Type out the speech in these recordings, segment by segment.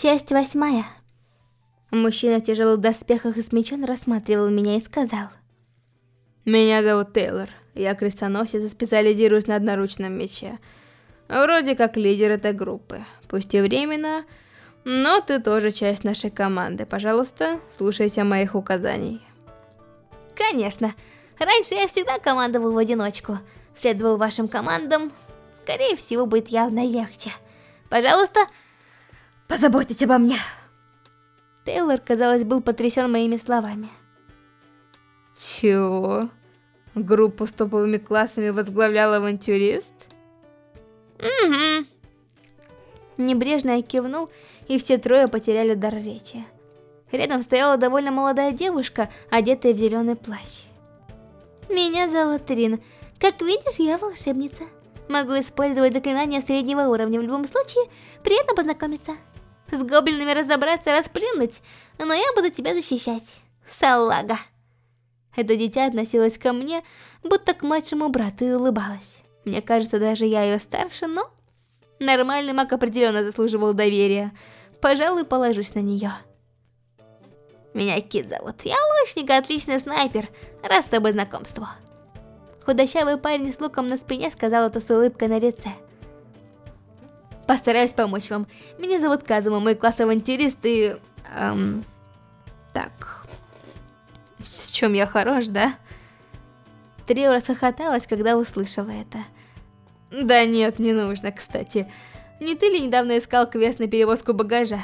Часть восьмая. Мужчина в тяжелых доспехах и с мечом рассматривал меня и сказал. Меня зовут Тейлор. Я крестоносец и специализируюсь на одноручном мече. Вроде как лидер этой группы. Пусть и временно, но ты тоже часть нашей команды. Пожалуйста, слушайте моих указаний. Конечно. Раньше я всегда командовал в одиночку. Следовал вашим командам. Скорее всего, будет явно легче. Пожалуйста, позаботьтесь обо мне. Тейлор, казалось, был потрясен моими словами. Чего? Группу с топовыми классами возглавлял авантюрист? Угу. Небрежно я кивнул, и все трое потеряли дар речи. Рядом стояла довольно молодая девушка, одетая в зеленый плащ. Меня зовут Рин. Как видишь, я волшебница. Могу использовать заклинания среднего уровня. В любом случае, приятно познакомиться. С гоблинами разобраться, расплюнуть, но я буду тебя защищать. Салага. Это дитя относилось ко мне, будто к младшему брату и улыбалась. Мне кажется, даже я ее старше, но... Нормальный маг определенно заслуживал доверия. Пожалуй, положусь на нее. Меня Кит зовут. Я лучник, отличный снайпер. Раз с тобой знакомство. Худощавый парень с луком на спине сказал это с улыбкой на лице. Постараюсь помочь вам. Меня зовут Казума, мой класс авантюрист и... Эм... Так... В чем я хорош, да? Трио расхохоталась, когда услышала это. Да нет, не нужно, кстати. Не ты ли недавно искал квест на перевозку багажа?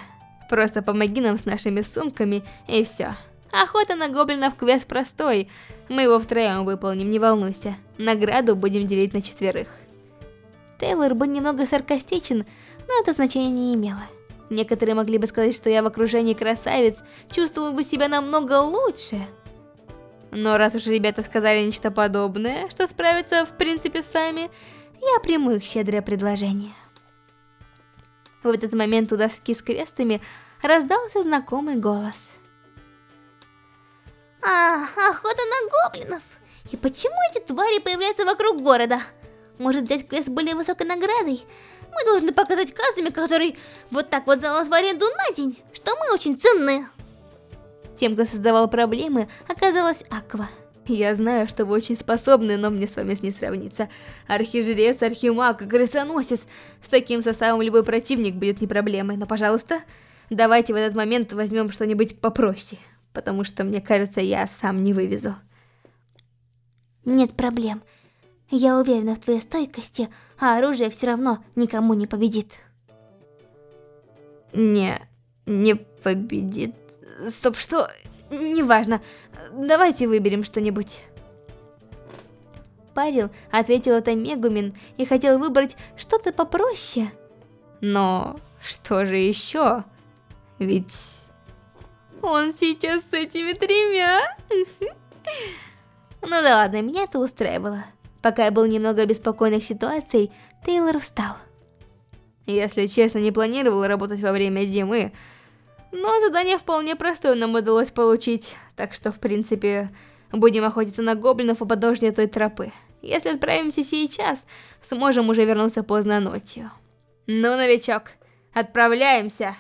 Просто помоги нам с нашими сумками, и все. Охота на гоблинов квест простой. Мы его втроем выполним, не волнуйся. Награду будем делить на четверых. Тейлор был немного саркастичен, но это значения не имело. Некоторые могли бы сказать, что я в окружении красавиц чувствовал бы себя намного лучше. Но раз уж ребята сказали нечто подобное, что справятся в принципе сами, я приму их щедрое предложение. В этот момент у доски с крестами раздался знакомый голос. А, охота на гоблинов! И почему эти твари появляются вокруг города? Может взять квест с более высокой наградой? Мы должны показать Казуме, который вот так вот нас в аренду на день, что мы очень ценны. Тем, кто создавал проблемы, оказалась Аква. Я знаю, что вы очень способны, но мне с вами не сравнится. Архижрец, архимаг, крысоносец. С таким составом любой противник будет не проблемой. Но, пожалуйста, давайте в этот момент возьмем что-нибудь попроще. Потому что, мне кажется, я сам не вывезу. Нет проблем. Я уверена в твоей стойкости, а оружие все равно никому не победит. Не, не победит. Стоп, что? Неважно. Давайте выберем что-нибудь. Парил ответил это Мегумин и хотел выбрать что-то попроще. Но что же еще? Ведь он сейчас с этими тремя. Ну да ладно, меня это устраивало. Пока я был немного обеспокоенных ситуаций, Тейлор встал. Если честно, не планировал работать во время зимы, но задание вполне простое нам удалось получить, так что, в принципе, будем охотиться на гоблинов у подножья той тропы. Если отправимся сейчас, сможем уже вернуться поздно ночью. Ну, новичок, отправляемся!